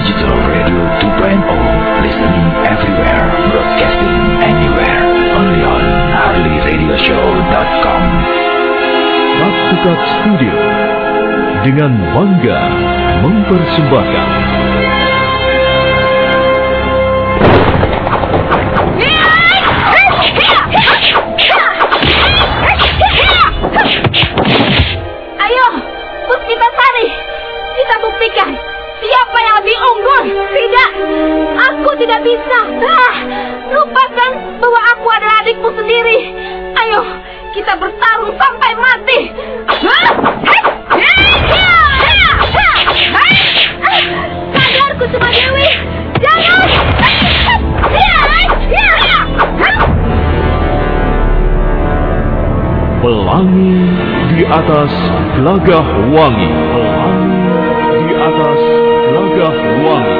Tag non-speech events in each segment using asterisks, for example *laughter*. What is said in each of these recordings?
Digital Radio 2.0 Listening everywhere Broadcasting anywhere. Only on HarleyRadioshow.com Cut Studio dengan bangga mempersembahkan Pelangi di atas gelagah wangi. Pelangi di atas gelagah wangi.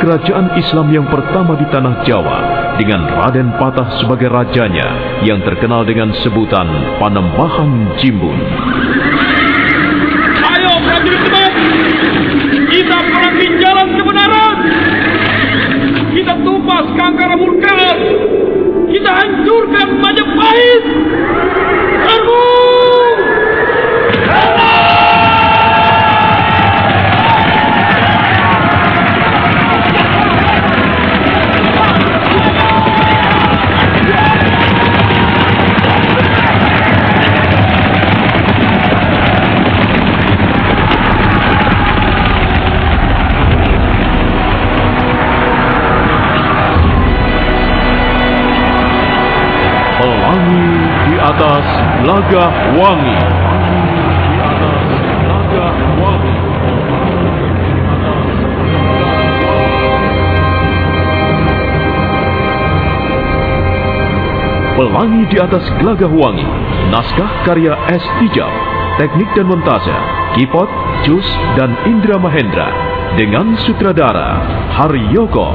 kerajaan Islam yang pertama di tanah Jawa dengan Raden Patah sebagai rajanya yang terkenal dengan sebutan Panembahan Jimbun. Ayo prajurit kita perangi jalan kebenaran. Kita tumpas kangkara murkaan. Kita hancurkan Majapahit. Serbu! Gelagah wangi. Pelangi di atas gelagah wangi. Naskah karya S. Tijab. Teknik dan montase. Kipot, Jus, dan Indra Mahendra. Dengan sutradara Haryoko.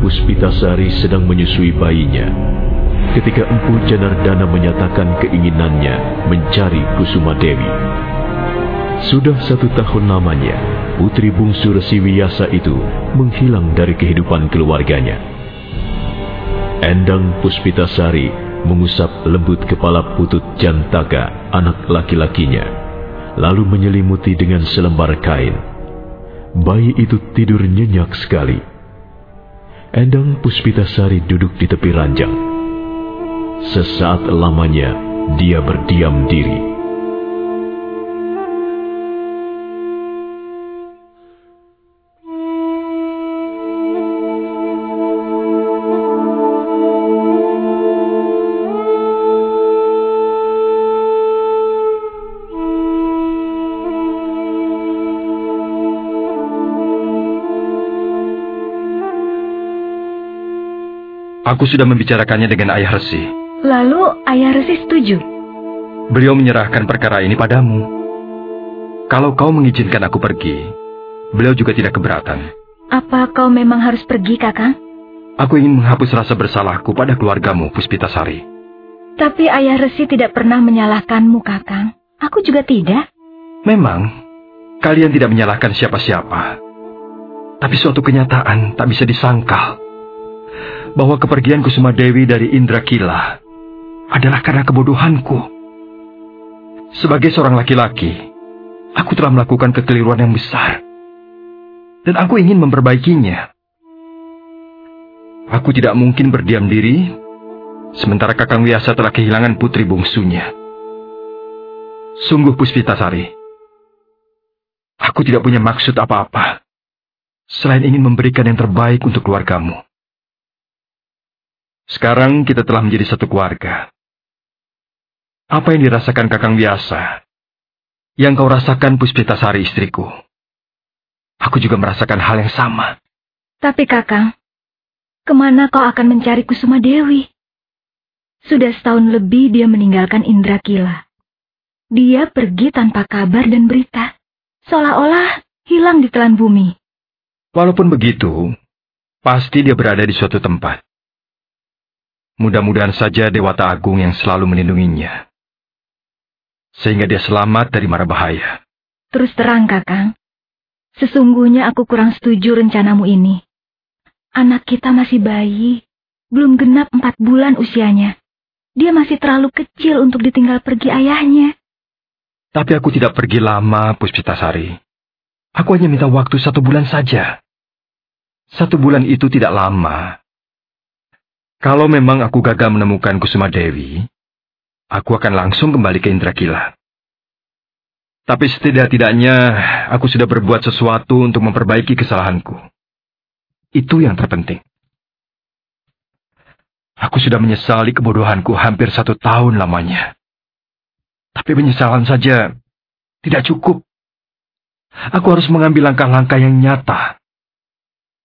Puspitasari sedang menyusui bayinya. ketika Empu Janardana menyatakan keinginannya mencari Kusuma Dewi. Sudah satu tahun lamanya, putri bungsu Resi Wiyasa itu menghilang dari kehidupan keluarganya. Endang Puspitasari mengusap lembut kepala putut Jantaka, anak laki-lakinya, lalu menyelimuti dengan selembar kain. Bayi itu tidur nyenyak sekali. Endang Puspitasari duduk di tepi ranjang. Sesaat lamanya, dia berdiam diri. Aku sudah membicarakannya dengan Ayah Resi. Lalu Ayah Resi setuju. Beliau menyerahkan perkara ini padamu. Kalau kau mengizinkan aku pergi, beliau juga tidak keberatan. Apa kau memang harus pergi, Kakang? Aku ingin menghapus rasa bersalahku pada keluargamu, Puspitasari. Tapi Ayah Resi tidak pernah menyalahkanmu, Kakang. Aku juga tidak. Memang, kalian tidak menyalahkan siapa-siapa. Tapi suatu kenyataan tak bisa disangkal. Bahwa kepergian Kusuma Dewi dari Indra Kila adalah karena kebodohanku. Sebagai seorang laki-laki, aku telah melakukan kekeliruan yang besar. Dan aku ingin memperbaikinya. Aku tidak mungkin berdiam diri, sementara Kakang Wiasa telah kehilangan putri bungsunya. Sungguh Puspitasari, aku tidak punya maksud apa-apa, selain ingin memberikan yang terbaik untuk keluargamu. Sekarang kita telah menjadi satu keluarga. Apa yang dirasakan Kakang Biasa, yang kau rasakan Puspitasari istriku. Aku juga merasakan hal yang sama. Tapi Kakang, ke mana kau akan mencari Kusuma Dewi? Sudah setahun lebih dia meninggalkan Indra Kila. Dia pergi tanpa kabar dan berita. Seolah-olah hilang di telan bumi. Walaupun begitu, pasti dia berada di suatu tempat. Mudah-mudahan saja Dewata Agung yang selalu melindunginya. Sehingga dia selamat dari mara bahaya. Terus terang, Kakang. Sesungguhnya aku kurang setuju rencanamu ini. Anak kita masih bayi. Belum genap empat bulan usianya. Dia masih terlalu kecil untuk ditinggal pergi ayahnya. Tapi aku tidak pergi lama, Puspitasari. Aku hanya minta waktu satu bulan saja. Satu bulan itu tidak lama. Kalau memang aku gagal menemukan Kusuma Dewi, aku akan langsung kembali ke Indrakila. Tapi setidak-tidaknya aku sudah berbuat sesuatu untuk memperbaiki kesalahanku. Itu yang terpenting. Aku sudah menyesali kebodohanku hampir satu tahun lamanya. Tapi penyesalan saja tidak cukup. Aku harus mengambil langkah-langkah yang nyata.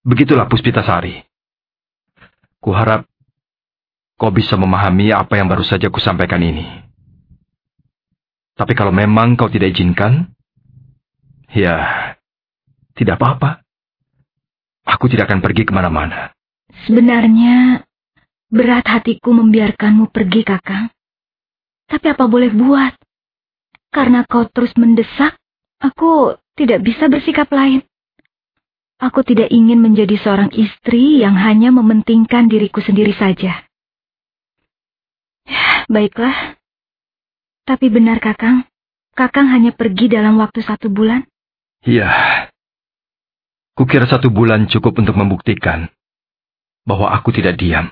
Begitulah Puspitasari. Kuharap kau bisa memahami apa yang baru saja kusampaikan ini. Tapi kalau memang kau tidak izinkan, ya, tidak apa-apa. Aku tidak akan pergi ke mana-mana. Sebenarnya, berat hatiku membiarkanmu pergi, Kakang. Tapi apa boleh buat? Karena kau terus mendesak, aku tidak bisa bersikap lain. Aku tidak ingin menjadi seorang istri yang hanya mementingkan diriku sendiri saja. Baiklah. Tapi benar, Kakang. Kakang hanya pergi dalam waktu satu bulan. Iya. Kukira satu bulan cukup untuk membuktikan bahwa aku tidak diam.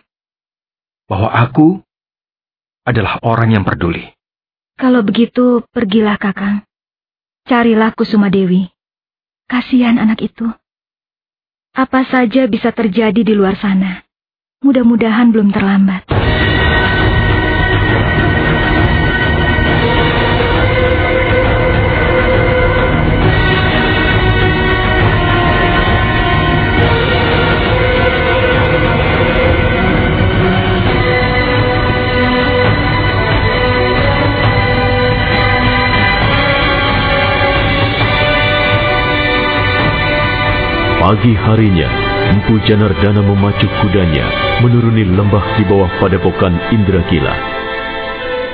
Bahwa aku adalah orang yang peduli. Kalau begitu, pergilah, Kakang. Carilah Kusuma Dewi. Kasihan anak itu. Apa saja bisa terjadi di luar sana. Mudah-mudahan belum terlambat. Pagi harinya, Empu Janardana memacu kudanya menuruni lembah di bawah padepokan Indrakila.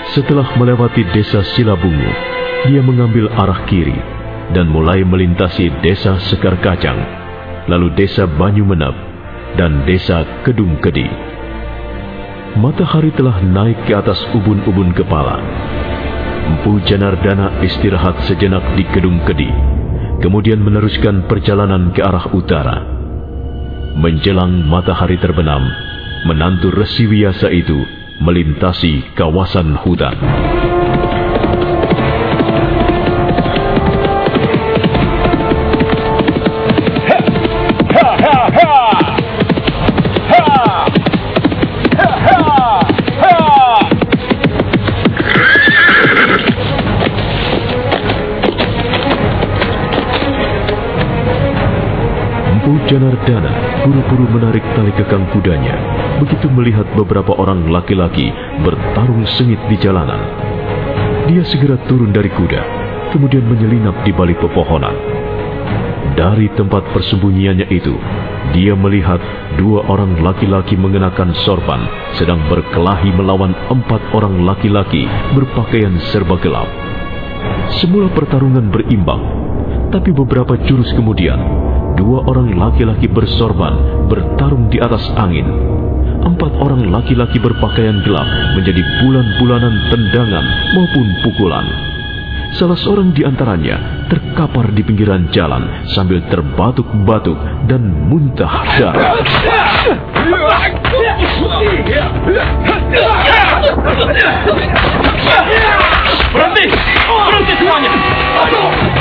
Setelah melewati desa Silabungu, dia mengambil arah kiri dan mulai melintasi desa Sekar Kacang, lalu desa Banyu Menep, dan desa Kedung Kedi. Matahari telah naik ke atas ubun-ubun kepala. Empu Janardana istirahat sejenak di Kedung Kedi, kemudian meneruskan perjalanan ke arah utara. Menjelang matahari terbenam, menantu Resi Wiyasa itu melintasi kawasan hutan. Janardana buru-buru menarik tali kekang kudanya begitu melihat beberapa orang laki-laki bertarung sengit di jalanan. Dia segera turun dari kuda, kemudian menyelinap di balik pepohonan. Dari tempat persembunyiannya itu, dia melihat dua orang laki-laki mengenakan sorban sedang berkelahi melawan empat orang laki-laki berpakaian serba gelap. Semula pertarungan berimbang, tapi beberapa jurus kemudian, dua orang laki-laki bersorban bertarung di atas angin. Empat orang laki-laki berpakaian gelap menjadi bulan-bulanan tendangan maupun pukulan. Salah seorang di antaranya terkapar di pinggiran jalan sambil terbatuk-batuk dan muntah darah. Berhenti! Berhenti semuanya!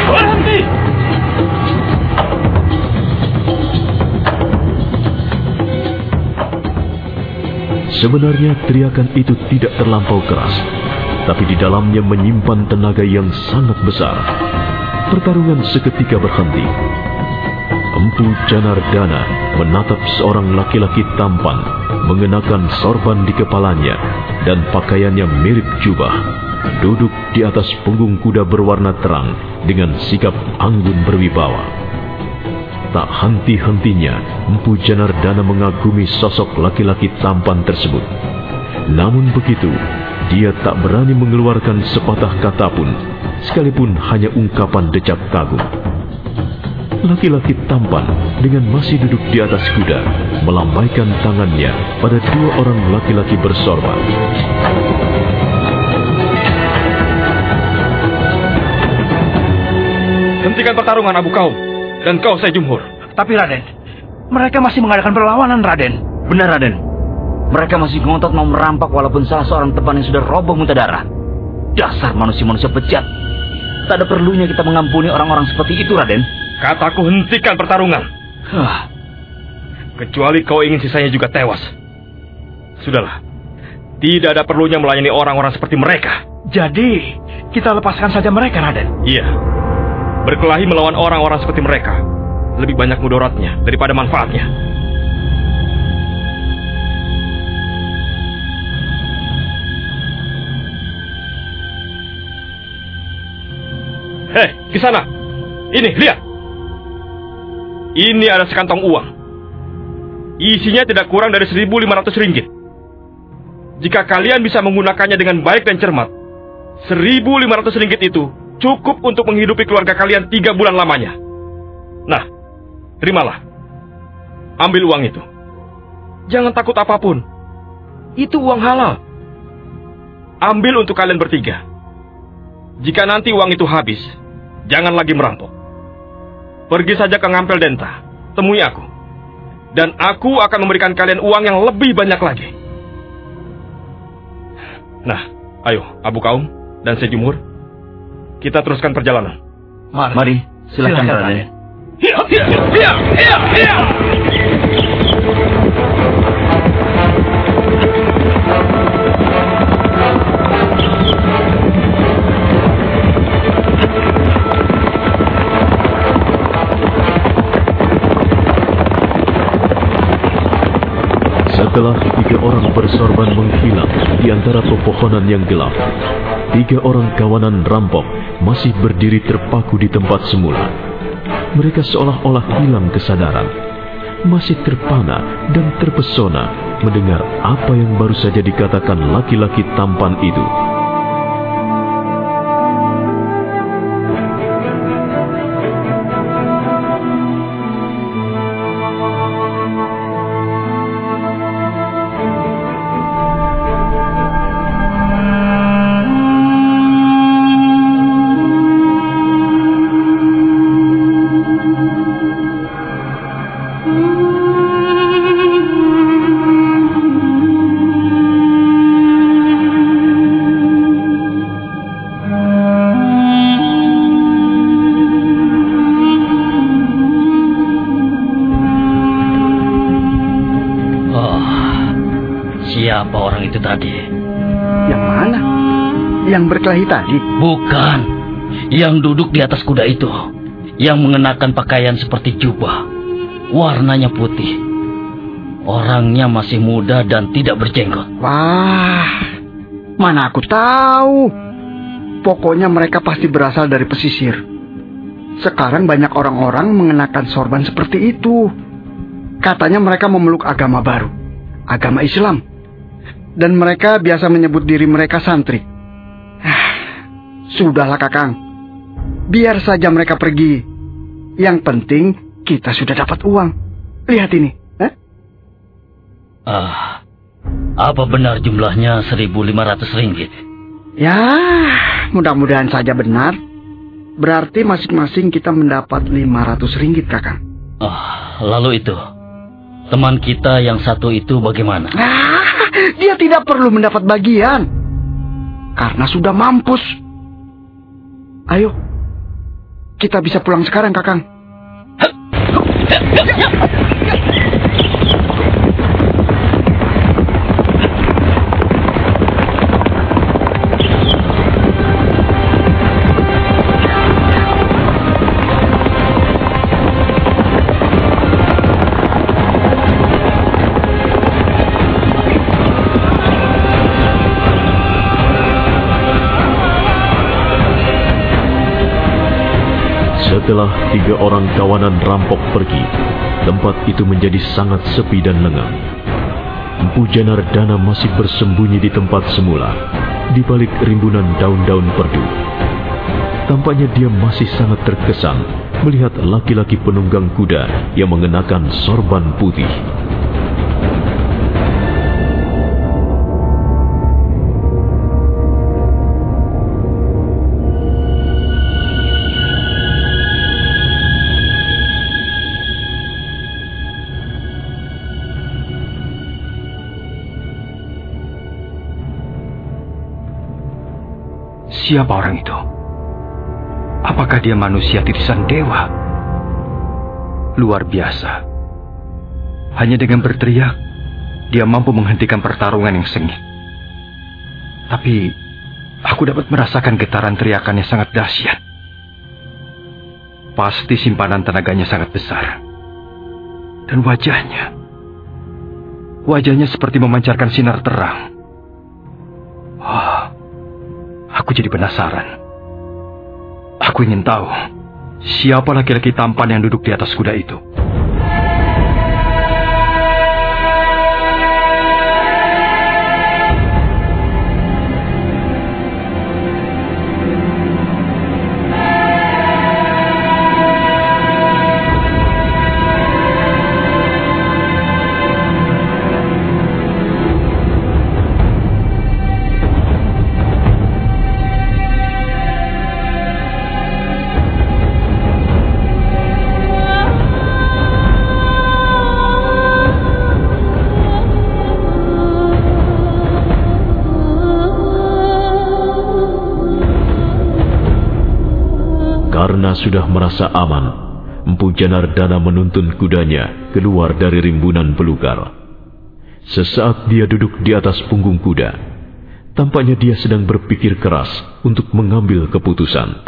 Berhenti! Sebenarnya teriakan itu tidak terlampau keras, tapi di dalamnya menyimpan tenaga yang sangat besar. Pertarungan seketika berhenti. Empu Janardana menatap seorang laki-laki tampan mengenakan sorban di kepalanya dan pakaiannya mirip jubah. Duduk di atas punggung kuda berwarna terang dengan sikap anggun berwibawa. Tak henti-hentinya Empu Janardana mengagumi sosok laki-laki tampan tersebut. Namun begitu, dia tak berani mengeluarkan sepatah kata pun, sekalipun hanya ungkapan decap kagum. Laki-laki tampan dengan masih duduk di atas kuda melambaikan tangannya pada dua orang laki-laki bersorban. Hentikan pertarungan Abu Kaum dan kau saya Jumhur. Tapi Raden, mereka masih mengadakan perlawanan Raden. Benar Raden. Mereka masih ngotot mau merampak walaupun salah seorang teman yang sudah roboh muntah darah. Dasar manusia-manusia bejat. Tak ada perlunya kita mengampuni orang-orang seperti itu, Raden. Kataku hentikan pertarungan. Hah, Kecuali kau ingin sisanya juga tewas. Sudahlah. Tidak ada perlunya melayani orang-orang seperti mereka. Jadi, kita lepaskan saja mereka Raden. Iya. Berkelahi melawan orang-orang seperti mereka lebih banyak mudaratnya daripada manfaatnya. Hei, ke sana. Ini, lihat. Ini ada sekantong uang. Isinya tidak kurang dari 1.500 ringgit. Jika kalian bisa menggunakannya dengan baik dan cermat, 1.500 ringgit itu cukup untuk menghidupi keluarga kalian tiga bulan lamanya. Nah, terimalah. Ambil uang itu. Jangan takut apa pun. Itu uang halal. Ambil untuk kalian bertiga. Jika nanti uang itu habis, jangan lagi merampok. Pergi saja ke Ngampel Denta. Temui aku. Dan aku akan memberikan kalian uang yang lebih banyak lagi. Nah, ayo, Abu Kaum dan Sejumur. Kita teruskan perjalanan. mari, silakan, Raden. Hiya, hiya, hiya, hiya. Setelah tiga orang bersorban menghilang di antara pepohonan yang gelap, tiga orang kawanan rampok masih berdiri terpaku di tempat semula. Mereka seolah-olah hilang kesadaran. masih terpana dan terpesona mendengar apa yang baru saja dikatakan laki-laki tampan itu. Tadi? Bukan. Yang duduk di atas kuda itu. Yang mengenakan pakaian seperti jubah. Warnanya putih. Orangnya masih muda dan tidak berjenggot. Wah, mana aku tahu. Pokoknya mereka pasti berasal dari pesisir. Sekarang banyak orang-orang mengenakan sorban seperti itu. Katanya mereka memeluk agama baru, agama Islam. Dan mereka biasa menyebut diri mereka santri. Ah, Sudahlah kakang, biar saja mereka pergi. Yang penting kita sudah dapat uang. Lihat ini. eh? Ah, apa benar jumlahnya 1.500 ringgit? Ya, mudah-mudahan saja benar. Berarti masing-masing kita mendapat 500 ringgit kakang. Ah, lalu itu. Teman kita yang satu itu bagaimana? Ah, dia tidak perlu mendapat bagian. Karena sudah mampus. Ayo. Kita bisa pulang sekarang, Kakang. Setelah tiga orang kawanan rampok pergi, tempat itu menjadi sangat sepi dan lengang. Empu Janardana masih bersembunyi di tempat semula, di balik rimbunan daun-daun perdu. Tampaknya dia masih sangat terkesan melihat laki-laki penunggang kuda yang mengenakan sorban putih. Siapa orang itu? Apakah dia manusia titisan dewa? Luar biasa. Hanya dengan berteriak, dia mampu menghentikan pertarungan yang sengit. Tapi, aku dapat merasakan getaran teriakannya sangat dahsyat. Pasti simpanan tenaganya sangat besar. Dan wajahnya, wajahnya seperti memancarkan sinar terang. Aku jadi penasaran. Aku ingin tahu siapa laki-laki tampan yang duduk di atas kuda itu. Karena sudah merasa aman, Empu Janardana menuntun kudanya keluar dari rimbunan belukar. Sesaat dia duduk di atas punggung kuda, tampaknya dia sedang berpikir keras untuk mengambil keputusan.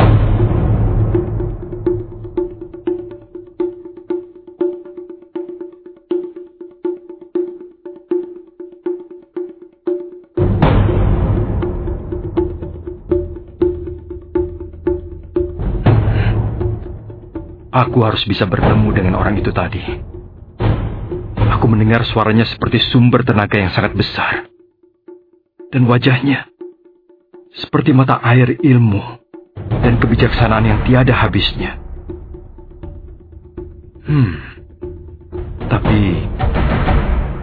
Aku harus bisa bertemu dengan orang itu tadi. Aku mendengar suaranya seperti sumber tenaga yang sangat besar. Dan wajahnya seperti mata air ilmu dan kebijaksanaan yang tiada habisnya. Hmm. Tapi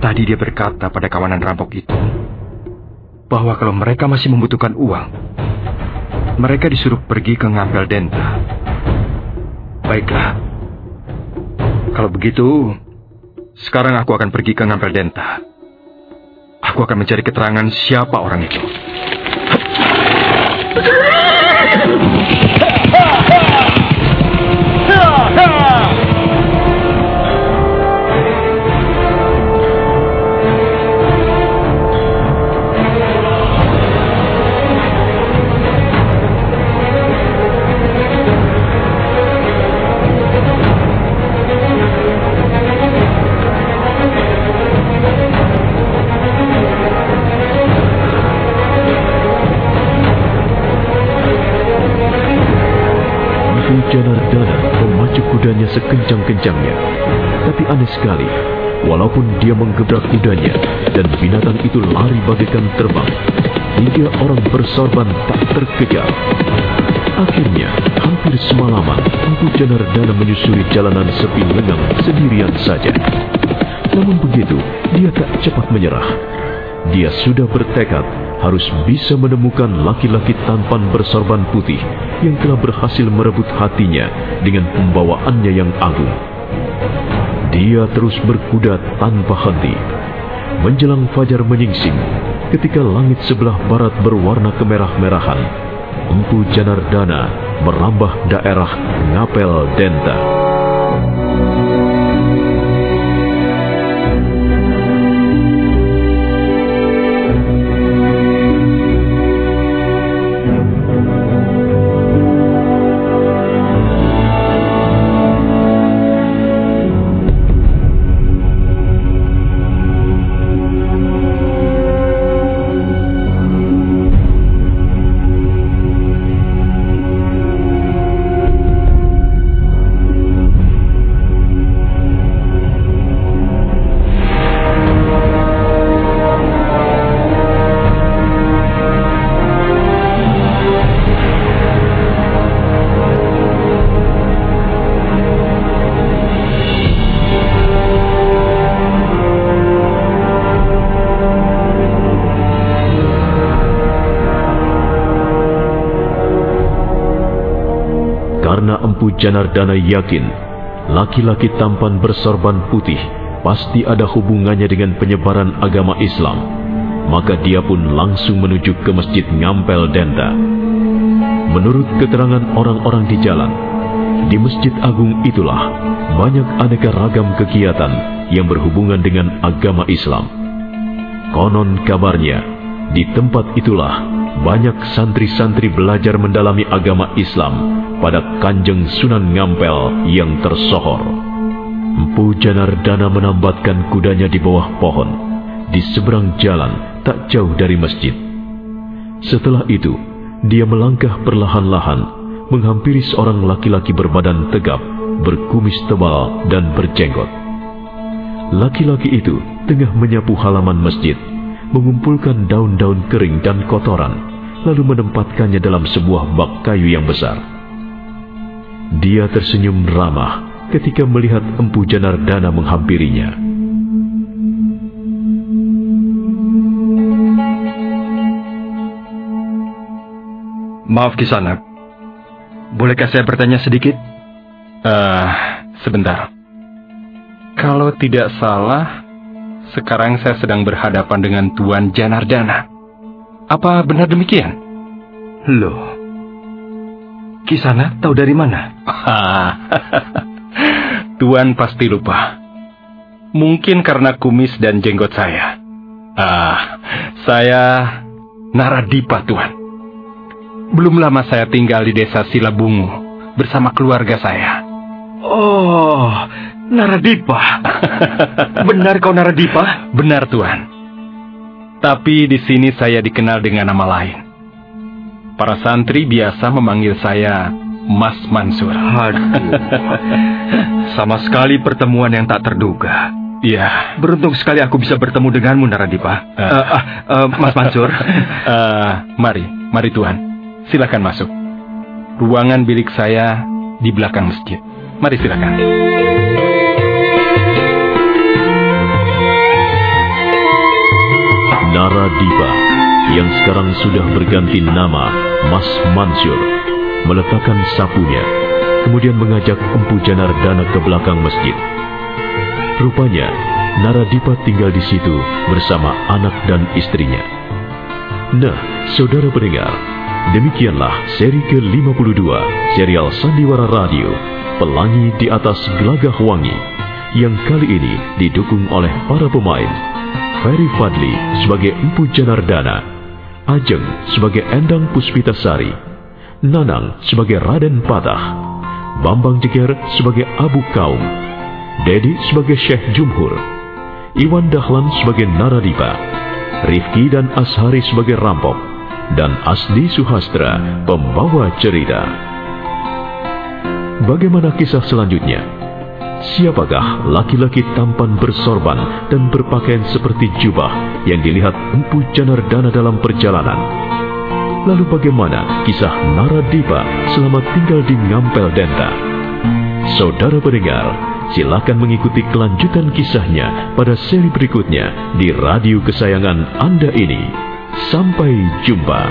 tadi dia berkata pada kawanan rampok itu bahwa kalau mereka masih membutuhkan uang, mereka disuruh pergi ke Ngampel Denta. Baiklah. Kalau begitu, sekarang aku akan pergi ke Ngampel Denta. Aku akan mencari keterangan siapa orang itu. *laughs* sekencang-kencangnya. Tapi aneh sekali, walaupun dia menggebrak kudanya dan binatang itu lari bagaikan terbang, tiga orang bersorban tak terkejar. Akhirnya, hampir semalaman, Empu Janardana menyusuri jalanan sepi lengang sendirian saja. Namun begitu, dia tak cepat menyerah. Dia sudah bertekad harus bisa menemukan laki-laki tampan bersorban putih yang telah berhasil merebut hatinya dengan pembawaannya yang agung. Dia terus berkuda tanpa henti. Menjelang fajar menyingsing, ketika langit sebelah barat berwarna kemerah-merahan, Empu Janardana merambah daerah Ngapel Denta. Janardana yakin laki-laki tampan bersorban putih pasti ada hubungannya dengan penyebaran agama Islam, maka dia pun langsung menuju ke Masjid Ngampel Denta. Menurut keterangan orang-orang di jalan, di Masjid Agung itulah banyak aneka ragam kegiatan yang berhubungan dengan agama Islam. Konon kabarnya, di tempat itulah banyak santri-santri belajar mendalami agama Islam pada Kanjeng Sunan Ngampel yang tersohor. Empu Janardana menambatkan kudanya di bawah pohon, di seberang jalan tak jauh dari masjid. Setelah itu, dia melangkah perlahan-lahan, menghampiri seorang laki-laki berbadan tegap, berkumis tebal dan berjenggot. Laki-laki itu tengah menyapu halaman masjid, mengumpulkan daun-daun kering dan kotoran, lalu menempatkannya dalam sebuah bak kayu yang besar. Dia tersenyum ramah ketika melihat Empu Janardana menghampirinya. Maaf Kisanak, bolehkah saya bertanya sedikit? Eh, sebentar. Kalau tidak salah, sekarang saya sedang berhadapan dengan Tuan Janardana. Apa benar demikian? Loh, Kisanak tahu dari mana? *laughs* Tuan pasti lupa. Mungkin karena kumis dan jenggot saya. Ah, saya Naradipa, Tuan. Belum lama saya tinggal di desa Silabungu bersama keluarga saya. Oh, Naradipa. Benar kau Naradipa? Benar, Tuan. Tapi di sini saya dikenal dengan nama lain. Para santri biasa memanggil saya Mas Mansur. Aduh, sama sekali pertemuan yang tak terduga. Iya. Beruntung sekali aku bisa bertemu denganmu, Naradipa. Uh, uh, uh, Mas Mansur. uh, *laughs* mari, mari Tuhan. Silakan masuk. Ruangan bilik saya di belakang masjid. Mari silakan. Naradipa yang sekarang sudah berganti nama Mas Mansur meletakkan sapunya kemudian mengajak Empu Janardana ke belakang masjid. Rupanya Naradipa tinggal di situ bersama anak dan istrinya. Nah, saudara pendengar, demikianlah seri ke-52 serial Sandiwara Radio Pelangi di atas Gelagah Wangi yang kali ini didukung oleh para pemain Ferry Fadli sebagai Empu Janardana, Ajeng sebagai Endang Puspitasari, Nanang sebagai Raden Patah, Bambang Jeger sebagai Abu Kaum, Dedi sebagai Syekh Jumhur, Iwan Dahlan sebagai Naradipa, Rifki dan Ashari sebagai Rampok, dan Asdi Suhastra pembawa cerita. Bagaimana kisah selanjutnya? Siapakah laki-laki tampan bersorban dan berpakaian seperti jubah yang dilihat Empu Janardana dalam perjalanan? Lalu bagaimana kisah Naradipa selama tinggal di Ngampel Denta? Saudara pendengar, silakan mengikuti kelanjutan kisahnya pada seri berikutnya di radio kesayangan Anda ini. Sampai jumpa.